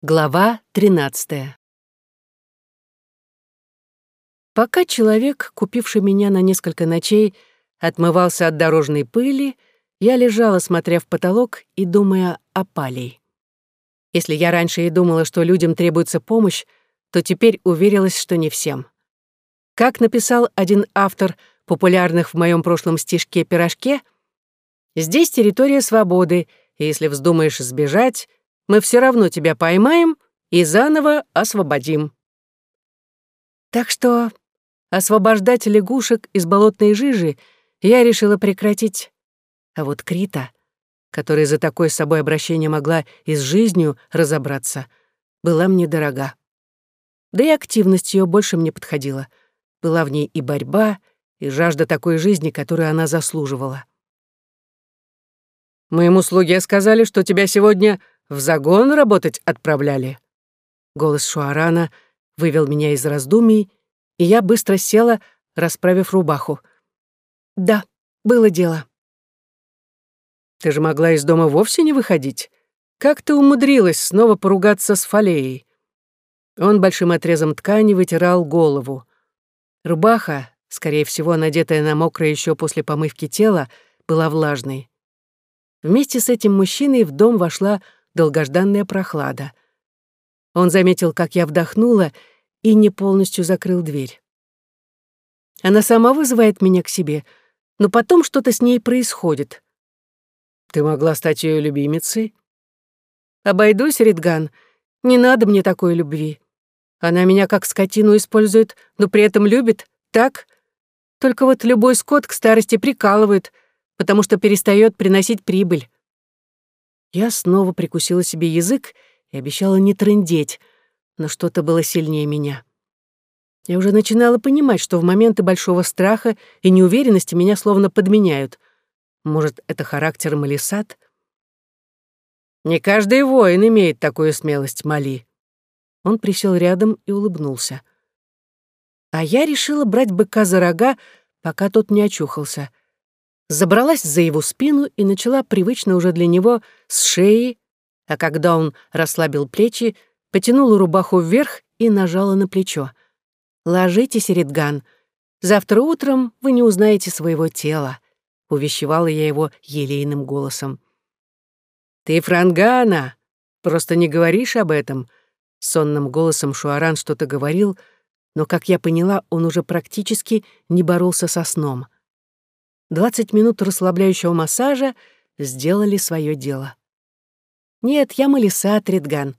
Глава 13 Пока человек, купивший меня на несколько ночей, отмывался от дорожной пыли, я лежала, смотря в потолок и думая о палей. Если я раньше и думала, что людям требуется помощь, то теперь уверилась, что не всем. Как написал один автор популярных в моем прошлом стишке «Пирожке», «Здесь территория свободы, и если вздумаешь сбежать, мы все равно тебя поймаем и заново освободим. Так что освобождать лягушек из болотной жижи я решила прекратить. А вот Крита, которая за такое с собой обращение могла и с жизнью разобраться, была мне дорога. Да и активность ее больше мне подходила. Была в ней и борьба, и жажда такой жизни, которую она заслуживала. «Моему слуге сказали, что тебя сегодня в загон работать отправляли?» Голос Шуарана вывел меня из раздумий, и я быстро села, расправив рубаху. «Да, было дело». «Ты же могла из дома вовсе не выходить. Как ты умудрилась снова поругаться с Фалеей?» Он большим отрезом ткани вытирал голову. Рубаха, скорее всего, надетая на мокрое еще после помывки тела, была влажной. Вместе с этим мужчиной в дом вошла долгожданная прохлада. Он заметил, как я вдохнула, и не полностью закрыл дверь. Она сама вызывает меня к себе, но потом что-то с ней происходит. Ты могла стать ее любимицей? Обойдусь, Ридган. Не надо мне такой любви. Она меня как скотину использует, но при этом любит, так? Только вот любой скот к старости прикалывает, потому что перестает приносить прибыль. Я снова прикусила себе язык и обещала не трындеть, но что-то было сильнее меня. Я уже начинала понимать, что в моменты большого страха и неуверенности меня словно подменяют. Может, это характер Малисат? «Не каждый воин имеет такую смелость, Мали». Он присел рядом и улыбнулся. А я решила брать быка за рога, пока тот не очухался забралась за его спину и начала привычно уже для него с шеи, а когда он расслабил плечи, потянула рубаху вверх и нажала на плечо. «Ложитесь, Ридган. Завтра утром вы не узнаете своего тела», — увещевала я его елейным голосом. «Ты франгана! Просто не говоришь об этом!» Сонным голосом Шуаран что-то говорил, но, как я поняла, он уже практически не боролся со сном — Двадцать минут расслабляющего массажа сделали свое дело. «Нет, я Малисат, Ридган».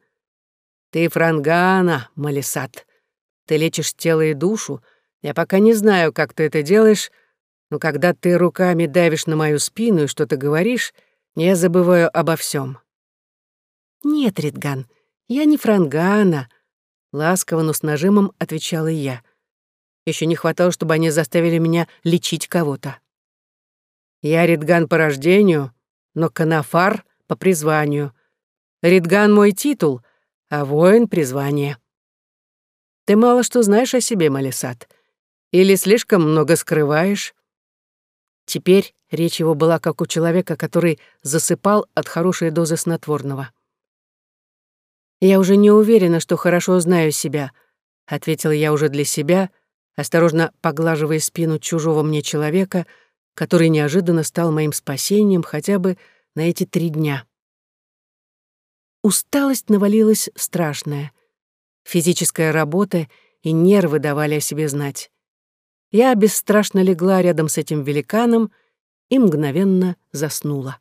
«Ты Франгана, Малисат. Ты лечишь тело и душу. Я пока не знаю, как ты это делаешь, но когда ты руками давишь на мою спину и что-то говоришь, я забываю обо всем. «Нет, Ридган, я не Франгана», — ласково, но с нажимом отвечала я. Еще не хватало, чтобы они заставили меня лечить кого-то. Я Ридган по рождению, но Канафар по призванию. Ридган мой титул, а воин — призвание. Ты мало что знаешь о себе, Малисат. Или слишком много скрываешь? Теперь речь его была как у человека, который засыпал от хорошей дозы снотворного. «Я уже не уверена, что хорошо знаю себя», — ответила я уже для себя, осторожно поглаживая спину чужого мне человека — который неожиданно стал моим спасением хотя бы на эти три дня. Усталость навалилась страшная. Физическая работа и нервы давали о себе знать. Я бесстрашно легла рядом с этим великаном и мгновенно заснула.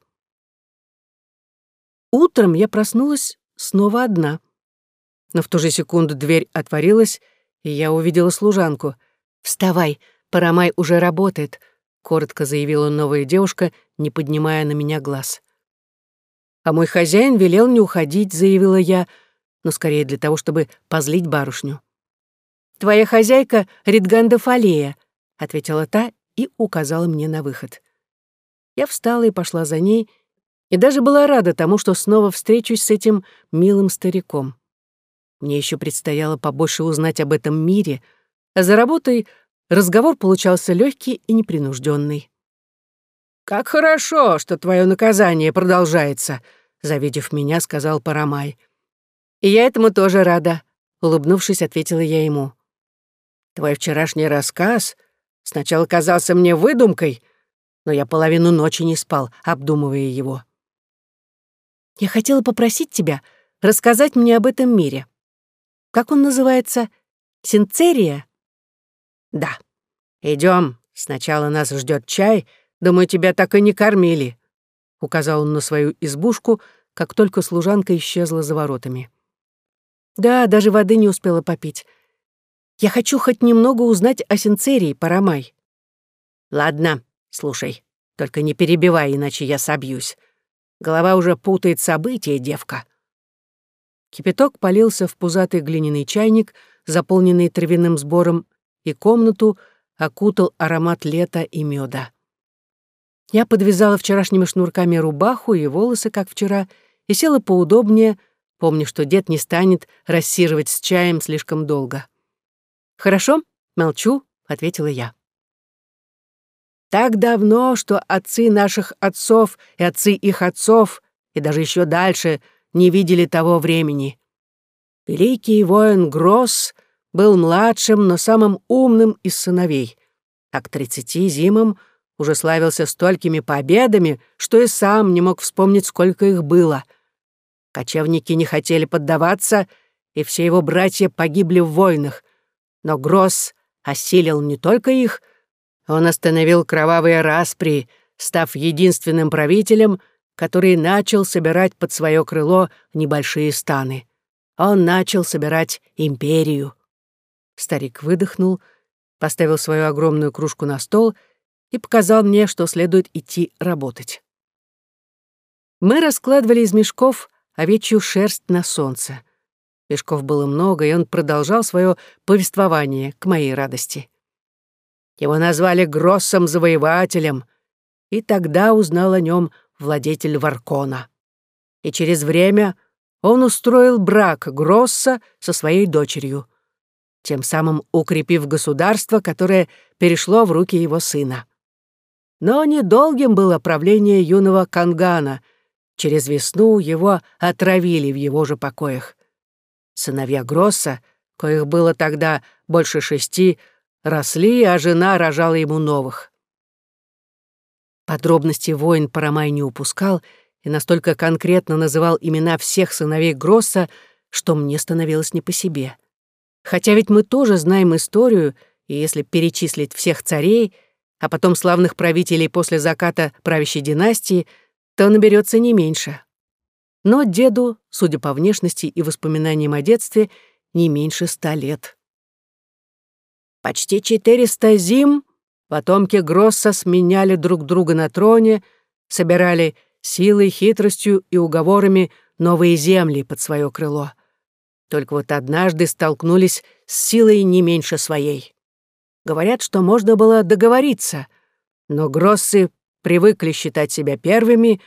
Утром я проснулась снова одна. Но в ту же секунду дверь отворилась, и я увидела служанку. «Вставай, Парамай уже работает коротко заявила новая девушка, не поднимая на меня глаз. «А мой хозяин велел не уходить», — заявила я, но скорее для того, чтобы позлить барышню. «Твоя хозяйка — Ридганда Фалея», — ответила та и указала мне на выход. Я встала и пошла за ней, и даже была рада тому, что снова встречусь с этим милым стариком. Мне еще предстояло побольше узнать об этом мире, а за работой Разговор получался легкий и непринужденный. «Как хорошо, что твое наказание продолжается», — завидев меня, сказал Парамай. И я этому тоже рада, улыбнувшись, ответила я ему. Твой вчерашний рассказ сначала казался мне выдумкой, но я половину ночи не спал, обдумывая его. Я хотела попросить тебя рассказать мне об этом мире. Как он называется? Синцерия? Да. Идем. Сначала нас ждет чай. Думаю, тебя так и не кормили. Указал он на свою избушку, как только служанка исчезла за воротами. Да, даже воды не успела попить. Я хочу хоть немного узнать о Синцерии, Парамай. Ладно, слушай, только не перебивай, иначе я собьюсь. Голова уже путает события, девка. Кипяток полился в пузатый глиняный чайник, заполненный травяным сбором, и комнату окутал аромат лета и меда. Я подвязала вчерашними шнурками рубаху и волосы, как вчера, и села поудобнее, помня, что дед не станет рассиживать с чаем слишком долго. «Хорошо, молчу», — ответила я. Так давно, что отцы наших отцов и отцы их отцов, и даже еще дальше, не видели того времени. Великий воин Гросс был младшим, но самым умным из сыновей, а к тридцати зимам уже славился столькими победами, что и сам не мог вспомнить, сколько их было. Кочевники не хотели поддаваться, и все его братья погибли в войнах, но Гросс осилил не только их, он остановил кровавые распри, став единственным правителем, который начал собирать под свое крыло небольшие станы. Он начал собирать империю. Старик выдохнул, поставил свою огромную кружку на стол и показал мне, что следует идти работать. Мы раскладывали из мешков овечью шерсть на солнце. Мешков было много, и он продолжал свое повествование к моей радости. Его назвали Гроссом-завоевателем, и тогда узнал о нем владетель Варкона. И через время он устроил брак Гросса со своей дочерью, тем самым укрепив государство, которое перешло в руки его сына. Но недолгим было правление юного Кангана. Через весну его отравили в его же покоях. Сыновья Гросса, коих было тогда больше шести, росли, а жена рожала ему новых. Подробности воин Парамай не упускал и настолько конкретно называл имена всех сыновей Гросса, что мне становилось не по себе. Хотя ведь мы тоже знаем историю, и если перечислить всех царей, а потом славных правителей после заката правящей династии, то наберется не меньше. Но деду, судя по внешности и воспоминаниям о детстве, не меньше ста лет. Почти четыреста зим потомки Гросса сменяли друг друга на троне, собирали силой, хитростью и уговорами новые земли под свое крыло. Только вот однажды столкнулись с силой не меньше своей. Говорят, что можно было договориться, но Гроссы привыкли считать себя первыми,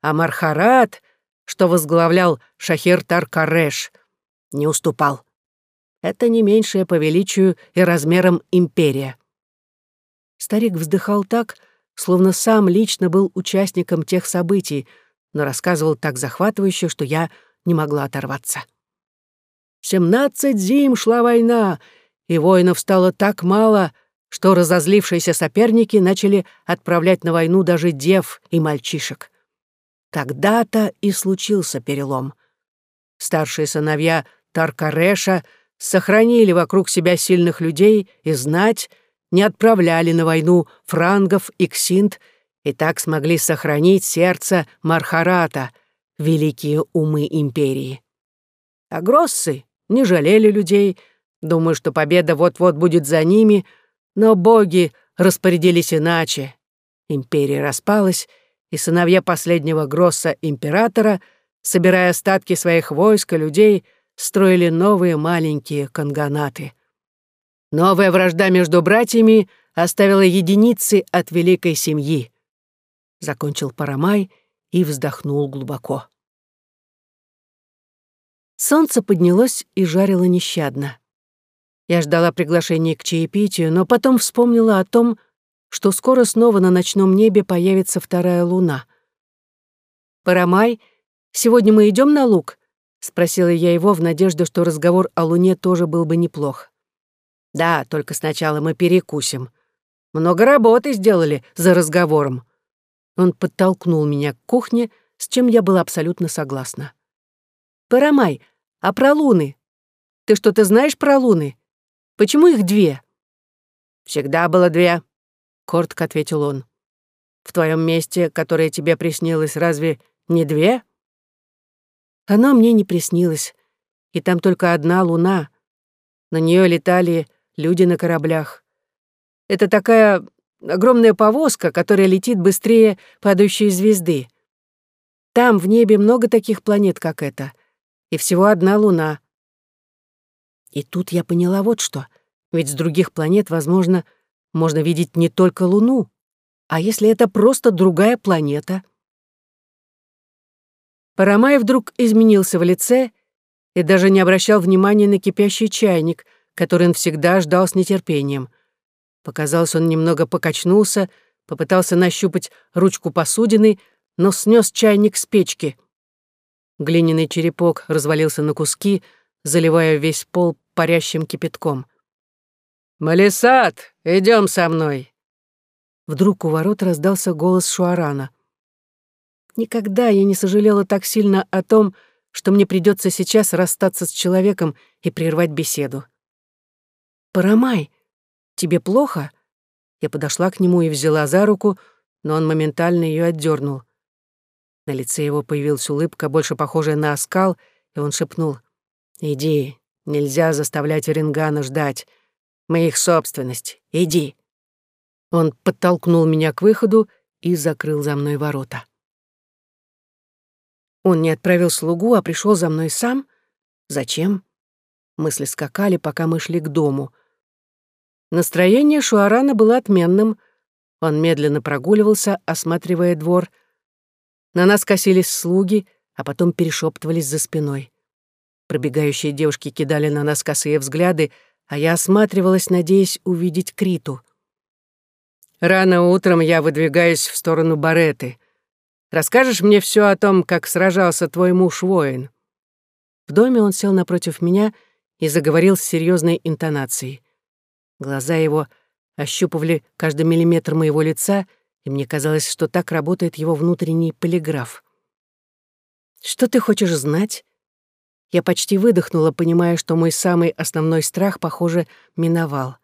а Мархарат — что возглавлял Шахир Таркареш, не уступал. Это не меньшая по величию и размерам империя. Старик вздыхал так, словно сам лично был участником тех событий, но рассказывал так захватывающе, что я не могла оторваться. Семнадцать зим шла война, и воинов стало так мало, что разозлившиеся соперники начали отправлять на войну даже дев и мальчишек. Тогда-то и случился перелом. Старшие сыновья Таркареша сохранили вокруг себя сильных людей и знать, не отправляли на войну франгов и ксинт, и так смогли сохранить сердце Мархарата, великие умы империи. А Гроссы не жалели людей, думая, что победа вот-вот будет за ними, но боги распорядились иначе. Империя распалась, и сыновья последнего Гросса императора, собирая остатки своих войск и людей, строили новые маленькие канганаты. Новая вражда между братьями оставила единицы от великой семьи. Закончил Парамай и вздохнул глубоко. Солнце поднялось и жарило нещадно. Я ждала приглашения к чаепитию, но потом вспомнила о том, что скоро снова на ночном небе появится вторая луна. «Парамай, сегодня мы идем на луг?» Спросила я его в надежде, что разговор о Луне тоже был бы неплох. «Да, только сначала мы перекусим. Много работы сделали за разговором». Он подтолкнул меня к кухне, с чем я была абсолютно согласна. «Парамай, а про луны? Ты что-то знаешь про луны? Почему их две?» «Всегда было две», — коротко ответил он. «В твоем месте, которое тебе приснилось, разве не две?» Оно мне не приснилось, и там только одна луна. На нее летали люди на кораблях. Это такая огромная повозка, которая летит быстрее падающей звезды. Там в небе много таких планет, как эта, и всего одна луна. И тут я поняла вот что. Ведь с других планет, возможно, можно видеть не только Луну. А если это просто другая планета? Парамай вдруг изменился в лице и даже не обращал внимания на кипящий чайник, который он всегда ждал с нетерпением. Показалось, он немного покачнулся, попытался нащупать ручку посудины, но снес чайник с печки. Глиняный черепок развалился на куски, заливая весь пол парящим кипятком. «Малисат, идем со мной!» Вдруг у ворот раздался голос Шуарана — Никогда я не сожалела так сильно о том, что мне придется сейчас расстаться с человеком и прервать беседу. «Парамай, тебе плохо?» Я подошла к нему и взяла за руку, но он моментально ее отдернул. На лице его появилась улыбка, больше похожая на оскал, и он шепнул. «Иди, нельзя заставлять Оренгана ждать. Мы их собственность. Иди». Он подтолкнул меня к выходу и закрыл за мной ворота. Он не отправил слугу, а пришел за мной сам? Зачем? Мысли скакали, пока мы шли к дому. Настроение Шуарана было отменным. Он медленно прогуливался, осматривая двор. На нас косились слуги, а потом перешептывались за спиной. Пробегающие девушки кидали на нас косые взгляды, а я осматривалась, надеясь увидеть Криту. Рано утром я выдвигаюсь в сторону Бареты. Расскажешь мне все о том, как сражался твой муж-воин?» В доме он сел напротив меня и заговорил с серьезной интонацией. Глаза его ощупывали каждый миллиметр моего лица, и мне казалось, что так работает его внутренний полиграф. «Что ты хочешь знать?» Я почти выдохнула, понимая, что мой самый основной страх, похоже, миновал.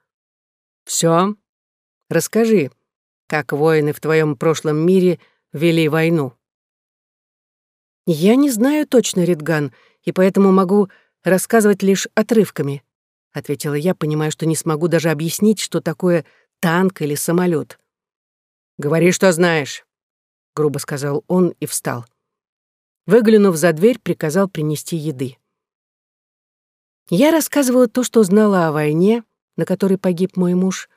«Всё? Расскажи, как воины в твоем прошлом мире — вели войну. Я не знаю точно, Ридган, и поэтому могу рассказывать лишь отрывками, ответила я, понимая, что не смогу даже объяснить, что такое танк или самолет. Говори, что знаешь, грубо сказал он и встал. Выглянув за дверь, приказал принести еды. Я рассказывала то, что знала о войне, на которой погиб мой муж,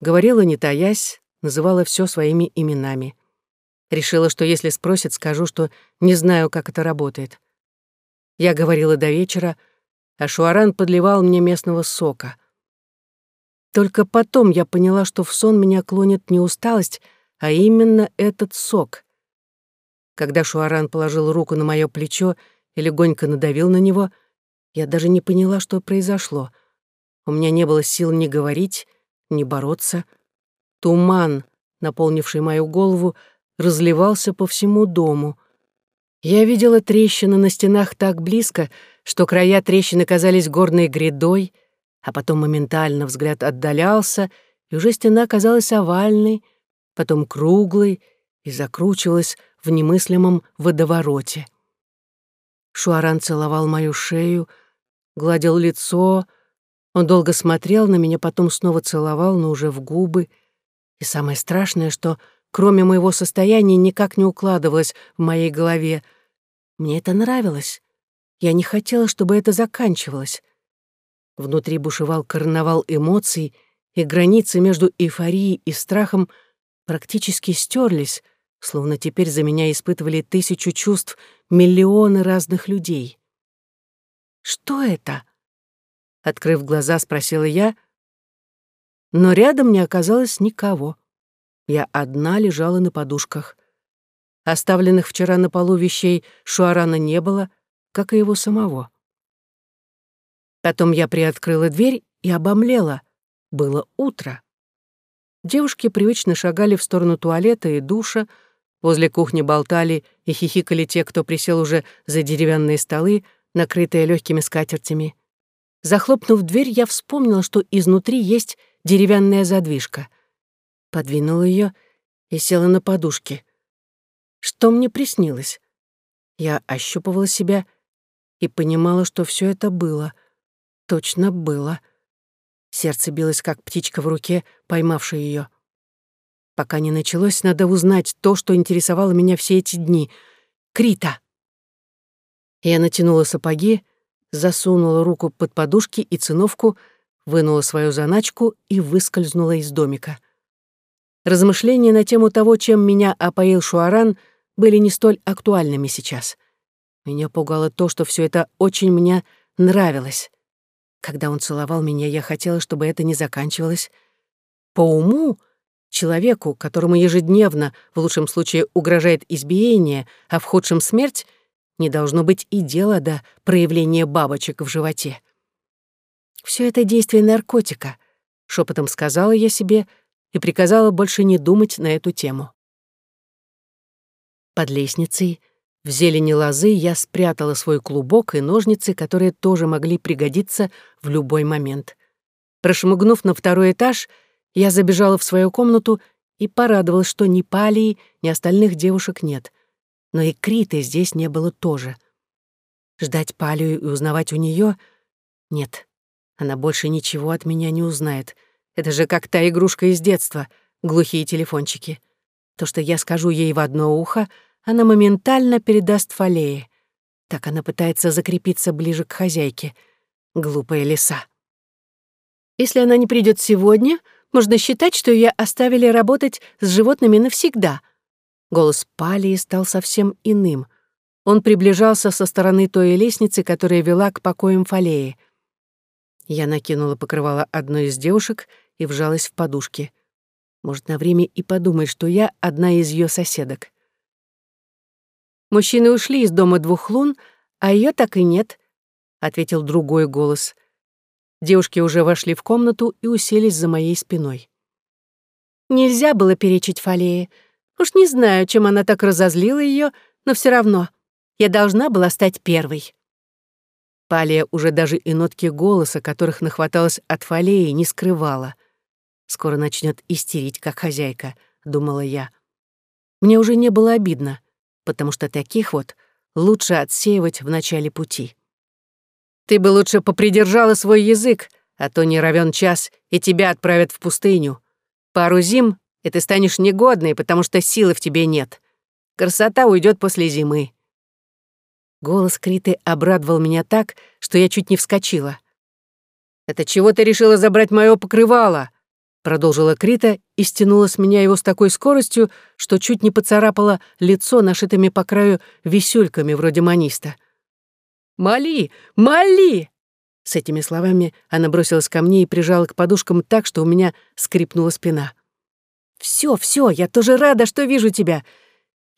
говорила не таясь, называла все своими именами. Решила, что если спросят, скажу, что не знаю, как это работает. Я говорила до вечера, а Шуаран подливал мне местного сока. Только потом я поняла, что в сон меня клонит не усталость, а именно этот сок. Когда Шуаран положил руку на мое плечо и легонько надавил на него, я даже не поняла, что произошло. У меня не было сил ни говорить, ни бороться. Туман, наполнивший мою голову, разливался по всему дому. Я видела трещины на стенах так близко, что края трещины казались горной грядой, а потом моментально взгляд отдалялся, и уже стена казалась овальной, потом круглой и закручивалась в немыслимом водовороте. Шуаран целовал мою шею, гладил лицо, он долго смотрел на меня, потом снова целовал, но уже в губы. И самое страшное, что кроме моего состояния, никак не укладывалось в моей голове. Мне это нравилось. Я не хотела, чтобы это заканчивалось. Внутри бушевал карнавал эмоций, и границы между эйфорией и страхом практически стерлись, словно теперь за меня испытывали тысячу чувств миллионы разных людей. «Что это?» Открыв глаза, спросила я, но рядом не оказалось никого. Я одна лежала на подушках. Оставленных вчера на полу вещей Шуарана не было, как и его самого. Потом я приоткрыла дверь и обомлела. Было утро. Девушки привычно шагали в сторону туалета и душа, возле кухни болтали и хихикали те, кто присел уже за деревянные столы, накрытые легкими скатертями. Захлопнув дверь, я вспомнила, что изнутри есть деревянная задвижка. Подвинула ее и села на подушке. Что мне приснилось? Я ощупывала себя и понимала, что все это было. Точно было. Сердце билось, как птичка в руке, поймавшая ее. Пока не началось, надо узнать то, что интересовало меня все эти дни. Крита. Я натянула сапоги, засунула руку под подушки и циновку, вынула свою заначку и выскользнула из домика. Размышления на тему того, чем меня опоил Шуаран, были не столь актуальными сейчас. Меня пугало то, что все это очень мне нравилось. Когда он целовал меня, я хотела, чтобы это не заканчивалось. По уму, человеку, которому ежедневно, в лучшем случае, угрожает избиение, а в худшем — смерть, не должно быть и дела до проявления бабочек в животе. Все это действие наркотика, шепотом сказала я себе и приказала больше не думать на эту тему. Под лестницей, в зелени лозы, я спрятала свой клубок и ножницы, которые тоже могли пригодиться в любой момент. Прошмыгнув на второй этаж, я забежала в свою комнату и порадовалась, что ни Палии, ни остальных девушек нет — но и Криты здесь не было тоже. Ждать Палию и узнавать у нее Нет, она больше ничего от меня не узнает. Это же как та игрушка из детства, глухие телефончики. То, что я скажу ей в одно ухо, она моментально передаст Фалее. Так она пытается закрепиться ближе к хозяйке. Глупая лиса. Если она не придет сегодня, можно считать, что ее оставили работать с животными навсегда — Голос Палии стал совсем иным. Он приближался со стороны той лестницы, которая вела к покоям Фалеи. Я накинула покрывало одной из девушек и вжалась в подушки. Может, на время и подумать, что я одна из ее соседок. «Мужчины ушли из дома двух лун, а ее так и нет», — ответил другой голос. Девушки уже вошли в комнату и уселись за моей спиной. Нельзя было перечить Фалее. Уж не знаю, чем она так разозлила ее, но все равно я должна была стать первой. Палия уже даже и нотки голоса, которых нахваталась от фалеи, не скрывала. «Скоро начнет истерить, как хозяйка», — думала я. Мне уже не было обидно, потому что таких вот лучше отсеивать в начале пути. «Ты бы лучше попридержала свой язык, а то не равен час, и тебя отправят в пустыню. Пару зим и ты станешь негодной, потому что силы в тебе нет. Красота уйдет после зимы». Голос Криты обрадовал меня так, что я чуть не вскочила. «Это чего ты решила забрать мое покрывало?» Продолжила Крита и стянула с меня его с такой скоростью, что чуть не поцарапала лицо нашитыми по краю висюльками вроде маниста. «Моли! Моли!» С этими словами она бросилась ко мне и прижала к подушкам так, что у меня скрипнула спина. Все, все, я тоже рада, что вижу тебя.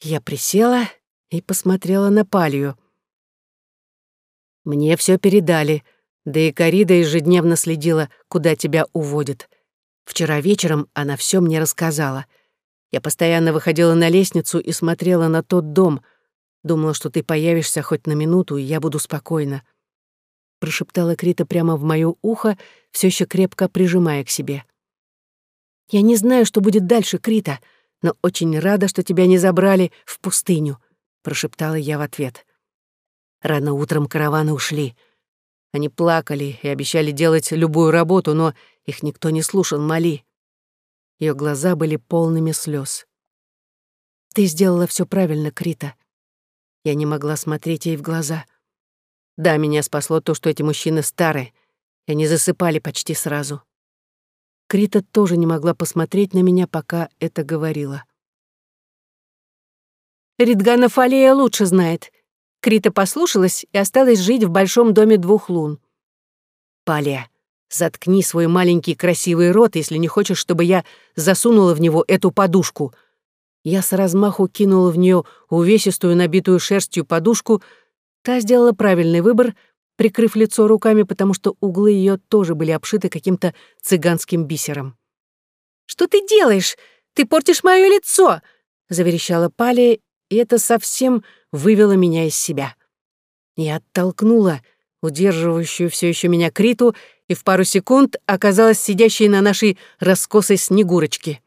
Я присела и посмотрела на Палью. Мне все передали, да и Карида ежедневно следила, куда тебя уводят. Вчера вечером она все мне рассказала. Я постоянно выходила на лестницу и смотрела на тот дом. Думала, что ты появишься хоть на минуту, и я буду спокойна. Прошептала Крита прямо в моё ухо, все еще крепко прижимая к себе. Я не знаю, что будет дальше, Крита, но очень рада, что тебя не забрали в пустыню», — прошептала я в ответ. Рано утром караваны ушли. Они плакали и обещали делать любую работу, но их никто не слушал, Мали. Ее глаза были полными слез. «Ты сделала все правильно, Крита». Я не могла смотреть ей в глаза. Да, меня спасло то, что эти мужчины старые, и они засыпали почти сразу. Крита тоже не могла посмотреть на меня, пока это говорила. Ридгана Фалея лучше знает. Крита послушалась и осталась жить в большом доме двух лун. Палия, заткни свой маленький красивый рот, если не хочешь, чтобы я засунула в него эту подушку. Я с размаху кинула в нее увесистую, набитую шерстью подушку, Та сделала правильный выбор, прикрыв лицо руками, потому что углы ее тоже были обшиты каким-то цыганским бисером. «Что ты делаешь? Ты портишь мое лицо!» — заверещала Палия, и это совсем вывело меня из себя. Я оттолкнула удерживающую все еще меня Криту и в пару секунд оказалась сидящей на нашей раскосой снегурочке.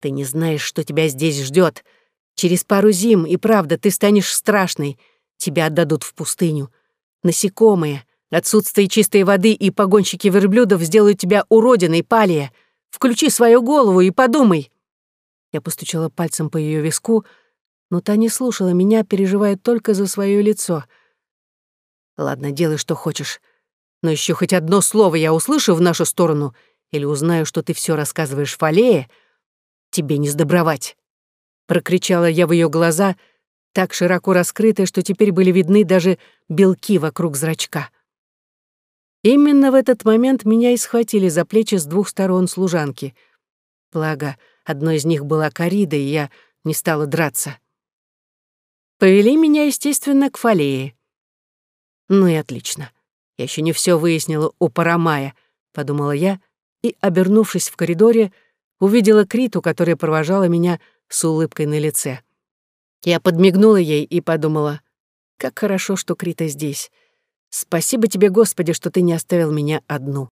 «Ты не знаешь, что тебя здесь ждет. Через пару зим, и правда, ты станешь страшной. Тебя отдадут в пустыню. Насекомые, отсутствие чистой воды и погонщики верблюдов сделают тебя уродиной, палия. Включи свою голову и подумай». Я постучала пальцем по ее виску, но та не слушала меня, переживая только за свое лицо. «Ладно, делай, что хочешь. Но еще хоть одно слово я услышу в нашу сторону или узнаю, что ты все рассказываешь Фалее, тебе не сдобровать». Прокричала я в ее глаза, так широко раскрытые, что теперь были видны даже белки вокруг зрачка. Именно в этот момент меня и схватили за плечи с двух сторон служанки. Благо, одной из них была Карида, и я не стала драться. Повели меня, естественно, к Фалее. Ну и отлично. Я еще не все выяснила у Парамая, подумала я, и, обернувшись в коридоре, увидела Криту, которая провожала меня с улыбкой на лице. Я подмигнула ей и подумала, как хорошо, что Крита здесь. Спасибо тебе, Господи, что ты не оставил меня одну.